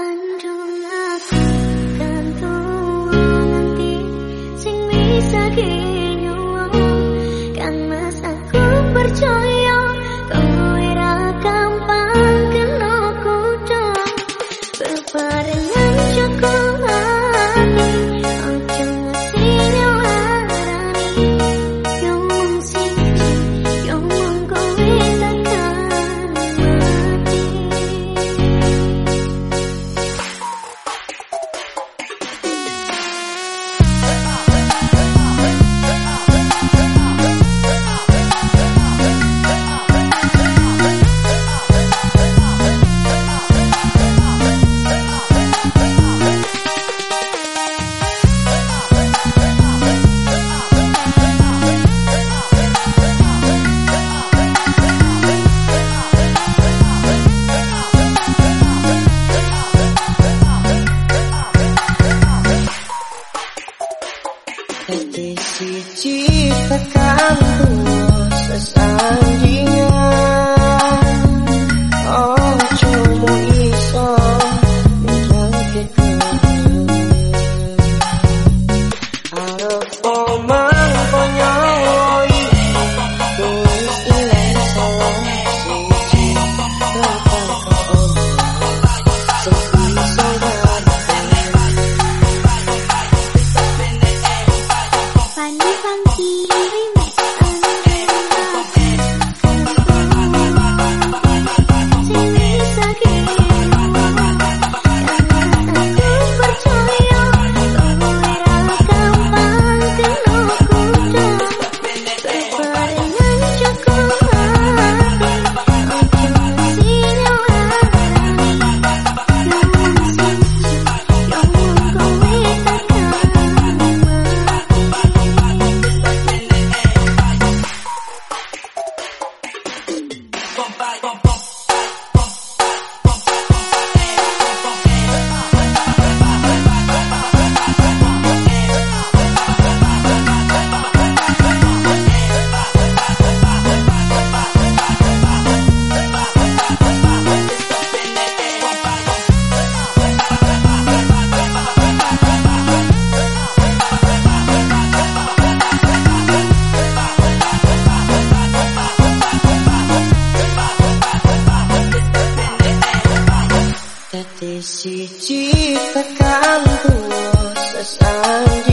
anjum Tapi si cipta kamu come by, come Diciptakan tulus sesang.